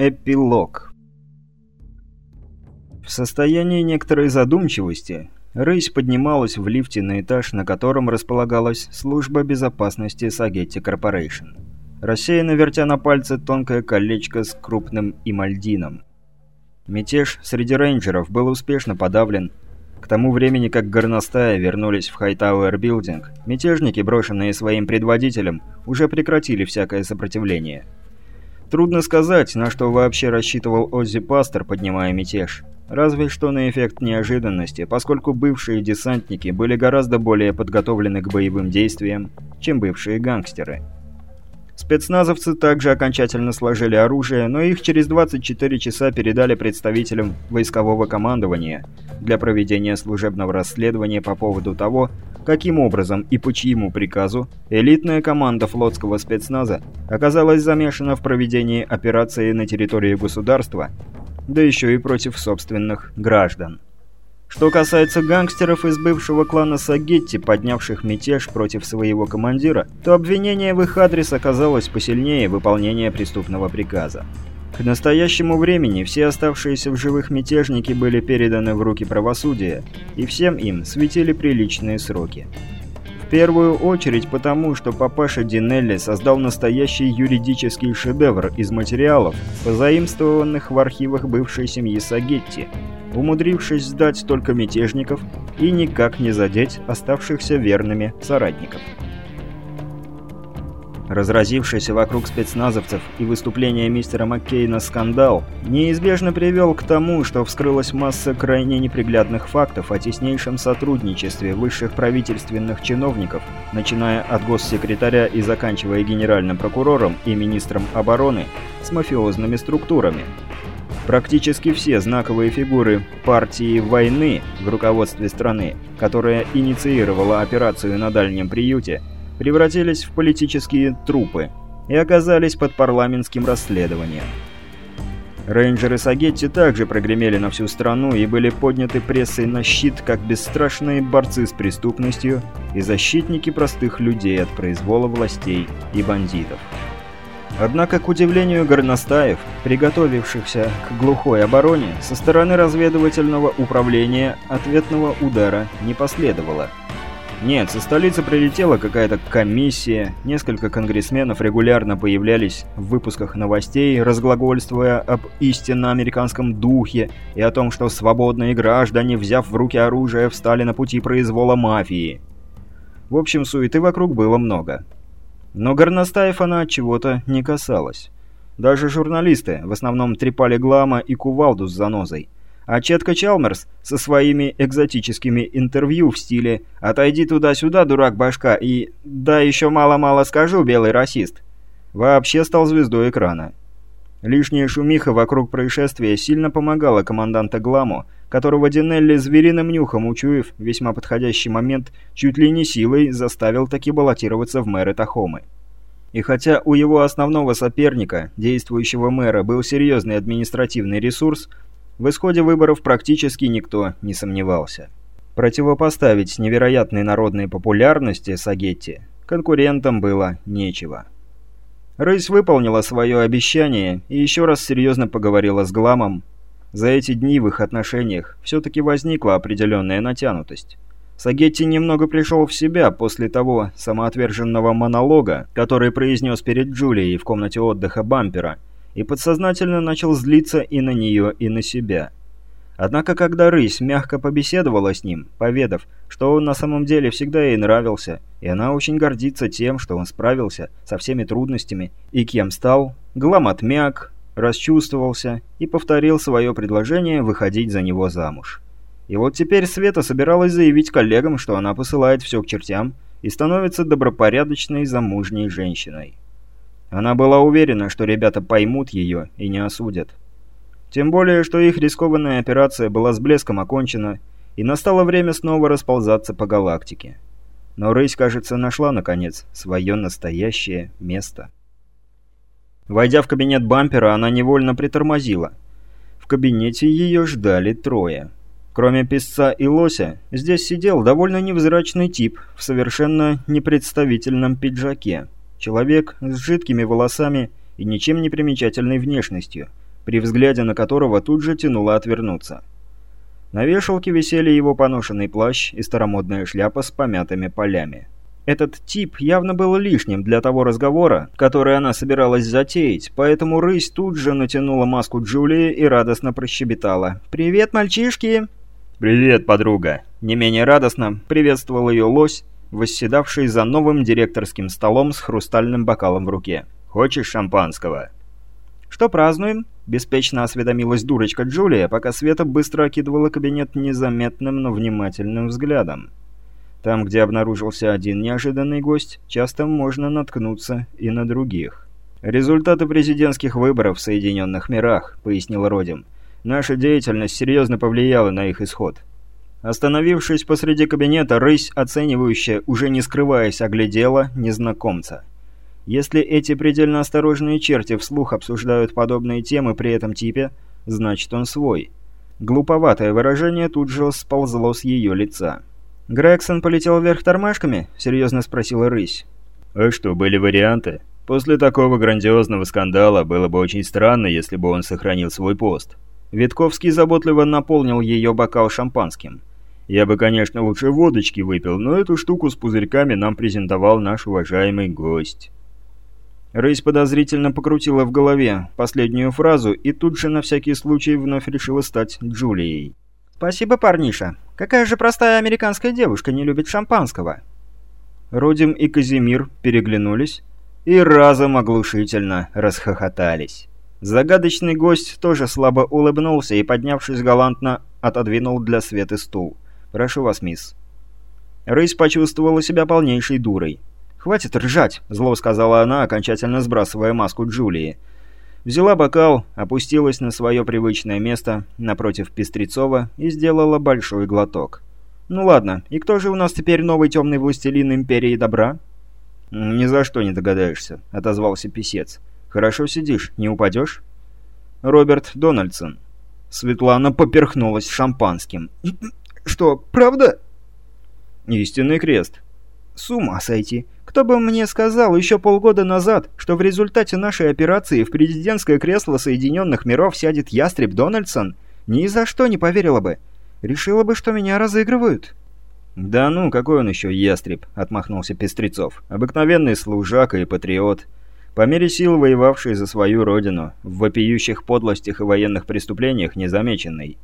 Эпилог В состоянии некоторой задумчивости рысь поднималась в лифте на этаж, на котором располагалась служба безопасности Сагетти Корпорейшн, рассеянно вертя на пальце тонкое колечко с крупным имальдином. Мятеж среди рейнджеров был успешно подавлен. К тому времени, как горностая вернулись в Хайтауэр Билдинг, мятежники, брошенные своим предводителем, уже прекратили всякое сопротивление – Трудно сказать, на что вообще рассчитывал Оззи Пастер, поднимая мятеж. Разве что на эффект неожиданности, поскольку бывшие десантники были гораздо более подготовлены к боевым действиям, чем бывшие гангстеры. Спецназовцы также окончательно сложили оружие, но их через 24 часа передали представителям войскового командования для проведения служебного расследования по поводу того, каким образом и по чьему приказу элитная команда флотского спецназа оказалась замешана в проведении операции на территории государства, да еще и против собственных граждан. Что касается гангстеров из бывшего клана Сагетти, поднявших мятеж против своего командира, то обвинение в их адрес оказалось посильнее выполнения преступного приказа. К настоящему времени все оставшиеся в живых мятежники были переданы в руки правосудия, и всем им светили приличные сроки. В первую очередь потому, что папаша Динелли создал настоящий юридический шедевр из материалов, позаимствованных в архивах бывшей семьи Сагетти, умудрившись сдать только мятежников и никак не задеть оставшихся верными соратников. Разразившийся вокруг спецназовцев и выступления мистера Маккейна скандал неизбежно привел к тому, что вскрылась масса крайне неприглядных фактов о теснейшем сотрудничестве высших правительственных чиновников, начиная от госсекретаря и заканчивая генеральным прокурором и министром обороны, с мафиозными структурами. Практически все знаковые фигуры партии войны в руководстве страны, которая инициировала операцию на дальнем приюте, превратились в политические трупы и оказались под парламентским расследованием. Рейнджеры Сагетти также прогремели на всю страну и были подняты прессой на щит как бесстрашные борцы с преступностью и защитники простых людей от произвола властей и бандитов. Однако, к удивлению горностаев, приготовившихся к глухой обороне, со стороны разведывательного управления ответного удара не последовало – нет, со столицы прилетела какая-то комиссия, несколько конгрессменов регулярно появлялись в выпусках новостей, разглагольствуя об истинно американском духе и о том, что свободные граждане, взяв в руки оружие, встали на пути произвола мафии. В общем, суеты вокруг было много. Но горностаев она от чего-то не касалась. Даже журналисты в основном трепали Глама и Кувалду с занозой – а Четка Чалмерс со своими экзотическими интервью в стиле «Отойди туда-сюда, дурак башка» и «Да еще мало-мало скажу, белый расист» вообще стал звездой экрана. Лишняя шумиха вокруг происшествия сильно помогала команданта Гламу, которого Динелли звериным нюхом учуяв весьма подходящий момент, чуть ли не силой заставил таки баллотироваться в мэры Тахомы. И хотя у его основного соперника, действующего мэра, был серьезный административный ресурс, в исходе выборов практически никто не сомневался. Противопоставить невероятной народной популярности Сагетти конкурентам было нечего. Рысь выполнила свое обещание и еще раз серьезно поговорила с Гламом. За эти дни в их отношениях все-таки возникла определенная натянутость. Сагетти немного пришел в себя после того самоотверженного монолога, который произнес перед Джулией в комнате отдыха бампера – и подсознательно начал злиться и на нее, и на себя. Однако, когда рысь мягко побеседовала с ним, поведав, что он на самом деле всегда ей нравился, и она очень гордится тем, что он справился со всеми трудностями и кем стал, Глам отмяк, расчувствовался и повторил свое предложение выходить за него замуж. И вот теперь Света собиралась заявить коллегам, что она посылает все к чертям и становится добропорядочной замужней женщиной. Она была уверена, что ребята поймут ее и не осудят. Тем более, что их рискованная операция была с блеском окончена, и настало время снова расползаться по галактике. Но Рысь, кажется, нашла, наконец, свое настоящее место. Войдя в кабинет бампера, она невольно притормозила. В кабинете ее ждали трое. Кроме песца и лося, здесь сидел довольно невзрачный тип в совершенно непредставительном пиджаке. Человек с жидкими волосами и ничем не примечательной внешностью, при взгляде на которого тут же тянуло отвернуться. На вешалке висели его поношенный плащ и старомодная шляпа с помятыми полями. Этот тип явно был лишним для того разговора, который она собиралась затеять, поэтому рысь тут же натянула маску Джулии и радостно прощебетала. «Привет, мальчишки!» «Привет, подруга!» Не менее радостно приветствовал ее лось, восседавший за новым директорским столом с хрустальным бокалом в руке. «Хочешь шампанского?» «Что празднуем?» – беспечно осведомилась дурочка Джулия, пока Света быстро окидывала кабинет незаметным, но внимательным взглядом. Там, где обнаружился один неожиданный гость, часто можно наткнуться и на других. «Результаты президентских выборов в Соединенных Мирах», — пояснил Родим. «Наша деятельность серьезно повлияла на их исход». Остановившись посреди кабинета, рысь, оценивающая, уже не скрываясь, оглядела незнакомца. Если эти предельно осторожные черти вслух обсуждают подобные темы при этом типе, значит он свой. Глуповатое выражение тут же сползло с ее лица. «Грегсон полетел вверх тормашками?» — серьезно спросила рысь. «А что, были варианты? После такого грандиозного скандала было бы очень странно, если бы он сохранил свой пост». Витковский заботливо наполнил ее бокал шампанским. «Я бы, конечно, лучше водочки выпил, но эту штуку с пузырьками нам презентовал наш уважаемый гость». Рысь подозрительно покрутила в голове последнюю фразу и тут же на всякий случай вновь решила стать Джулией. «Спасибо, парниша. Какая же простая американская девушка не любит шампанского?» Родим и Казимир переглянулись и разом оглушительно расхохотались. Загадочный гость тоже слабо улыбнулся и, поднявшись галантно, отодвинул для Светы стул. «Прошу вас, мисс». Рысь почувствовала себя полнейшей дурой. «Хватит ржать», — зло сказала она, окончательно сбрасывая маску Джулии. Взяла бокал, опустилась на свое привычное место напротив Пестрецова и сделала большой глоток. «Ну ладно, и кто же у нас теперь новый темный властелин Империи Добра?» «Ни за что не догадаешься», — отозвался писец. «Хорошо сидишь, не упадешь?» «Роберт Дональдсон». Светлана поперхнулась шампанским. «Что, правда?» «Истинный крест». «С ума сойти. Кто бы мне сказал еще полгода назад, что в результате нашей операции в президентское кресло Соединенных Миров сядет ястреб Дональдсон, ни за что не поверила бы. Решила бы, что меня разыгрывают». «Да ну, какой он еще ястреб?» — отмахнулся Пестрецов. «Обыкновенный служака и патриот. По мере сил воевавший за свою родину, в вопиющих подлостях и военных преступлениях незамеченный.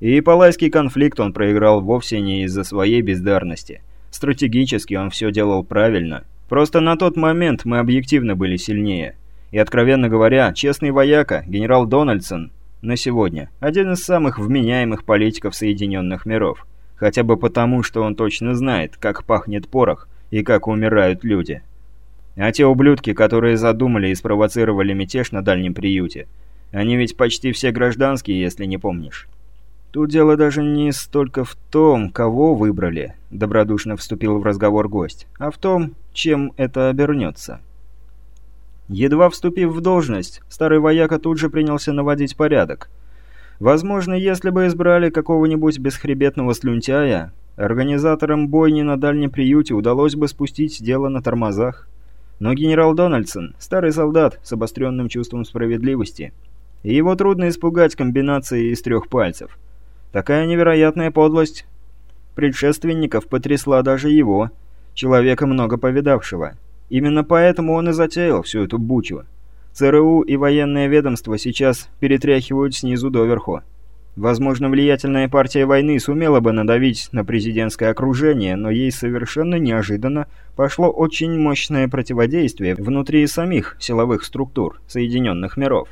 И Палайский конфликт он проиграл вовсе не из-за своей бездарности». Стратегически он все делал правильно. Просто на тот момент мы объективно были сильнее. И, откровенно говоря, честный вояка, генерал Дональдсон, на сегодня один из самых вменяемых политиков Соединенных Миров. Хотя бы потому, что он точно знает, как пахнет порох и как умирают люди. А те ублюдки, которые задумали и спровоцировали мятеж на дальнем приюте, они ведь почти все гражданские, если не помнишь. «Тут дело даже не столько в том, кого выбрали», — добродушно вступил в разговор гость, «а в том, чем это обернется». Едва вступив в должность, старый вояка тут же принялся наводить порядок. Возможно, если бы избрали какого-нибудь бесхребетного слюнтяя, организаторам бойни на дальнем приюте удалось бы спустить дело на тормозах. Но генерал Дональдсон – старый солдат с обостренным чувством справедливости, и его трудно испугать комбинацией из трех пальцев – Такая невероятная подлость предшественников потрясла даже его, человека много повидавшего. Именно поэтому он и затеял всю эту бучу. ЦРУ и военное ведомство сейчас перетряхивают снизу доверху. Возможно, влиятельная партия войны сумела бы надавить на президентское окружение, но ей совершенно неожиданно пошло очень мощное противодействие внутри самих силовых структур Соединенных миров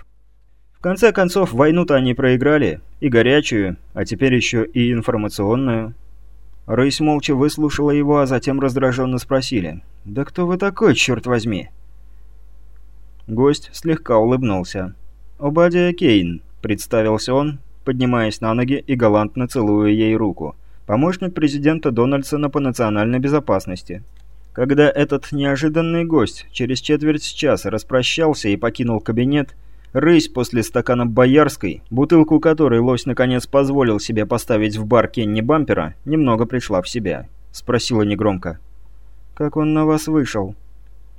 конце концов, войну-то они проиграли, и горячую, а теперь еще и информационную. Рысь молча выслушала его, а затем раздраженно спросили. «Да кто вы такой, черт возьми?» Гость слегка улыбнулся. «Обадия Кейн», — представился он, поднимаясь на ноги и галантно целуя ей руку. «Помощник президента Дональдсона по национальной безопасности». Когда этот неожиданный гость через четверть часа распрощался и покинул кабинет, Рысь после стакана боярской, бутылку которой лось наконец позволил себе поставить в бар Кенни Бампера, немного пришла в себя. Спросила негромко. «Как он на вас вышел?»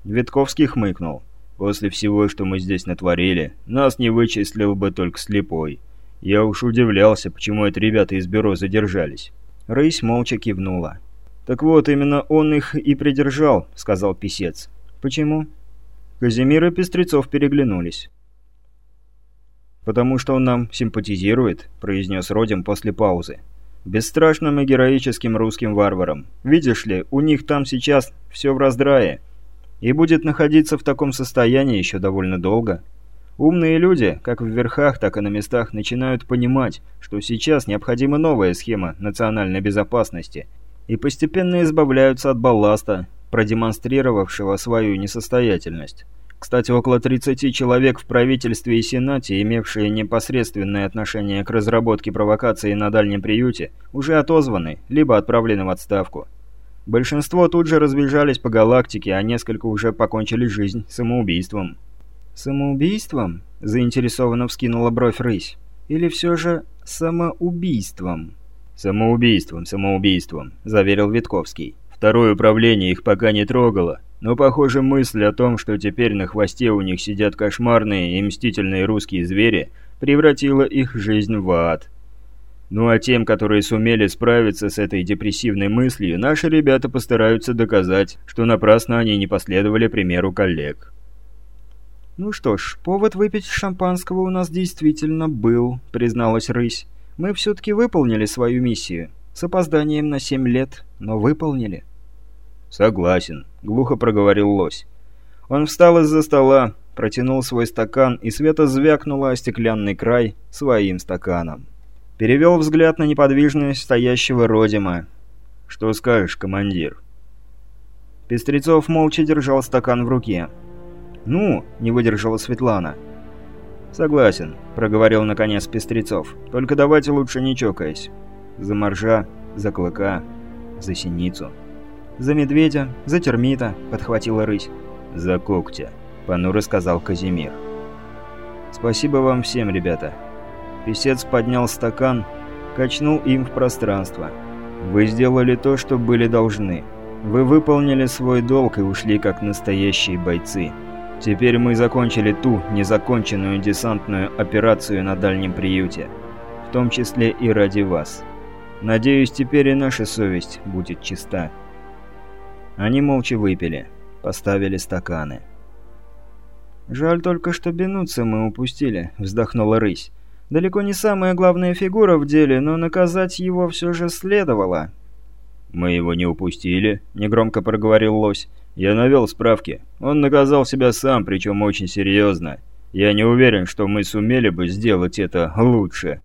Витковский хмыкнул. После всего, что мы здесь натворили, нас не вычислил бы только слепой. Я уж удивлялся, почему эти ребята из бюро задержались». Рысь молча кивнула. «Так вот, именно он их и придержал», — сказал писец. «Почему?» Казимир и Пестрецов переглянулись. «Потому что он нам симпатизирует», — произнес Родим после паузы. «Бесстрашным и героическим русским варварам. Видишь ли, у них там сейчас все в раздрае. И будет находиться в таком состоянии еще довольно долго. Умные люди, как в верхах, так и на местах, начинают понимать, что сейчас необходима новая схема национальной безопасности, и постепенно избавляются от балласта, продемонстрировавшего свою несостоятельность. Кстати, около 30 человек в правительстве и Сенате, имевшие непосредственное отношение к разработке провокации на дальнем приюте, уже отозваны, либо отправлены в отставку. Большинство тут же разбежались по галактике, а несколько уже покончили жизнь самоубийством. «Самоубийством?» – заинтересованно вскинула бровь рысь. «Или все же самоубийством?» «Самоубийством, самоубийством», – заверил Витковский. «Второе управление их пока не трогало, но, похоже, мысль о том, что теперь на хвосте у них сидят кошмарные и мстительные русские звери, превратила их жизнь в ад. Ну а тем, которые сумели справиться с этой депрессивной мыслью, наши ребята постараются доказать, что напрасно они не последовали примеру коллег. «Ну что ж, повод выпить шампанского у нас действительно был», — призналась Рысь. «Мы все-таки выполнили свою миссию. С опозданием на семь лет, но выполнили». «Согласен», — глухо проговорил лось. Он встал из-за стола, протянул свой стакан, и Света звякнула о стеклянный край своим стаканом. Перевел взгляд на неподвижность стоящего Родима. «Что скажешь, командир?» Пестрецов молча держал стакан в руке. «Ну?» — не выдержала Светлана. «Согласен», — проговорил наконец Пестрецов. «Только давайте лучше не чокаясь. За моржа, за клыка, за синицу». «За медведя, за термита», — подхватила рысь. «За когтя», — понуро сказал Казимир. «Спасибо вам всем, ребята». Песец поднял стакан, качнул им в пространство. «Вы сделали то, что были должны. Вы выполнили свой долг и ушли как настоящие бойцы. Теперь мы закончили ту незаконченную десантную операцию на дальнем приюте. В том числе и ради вас. Надеюсь, теперь и наша совесть будет чиста». Они молча выпили, поставили стаканы. «Жаль только, что Бенуца мы упустили», — вздохнула рысь. «Далеко не самая главная фигура в деле, но наказать его все же следовало». «Мы его не упустили», — негромко проговорил лось. «Я навел справки. Он наказал себя сам, причем очень серьезно. Я не уверен, что мы сумели бы сделать это лучше».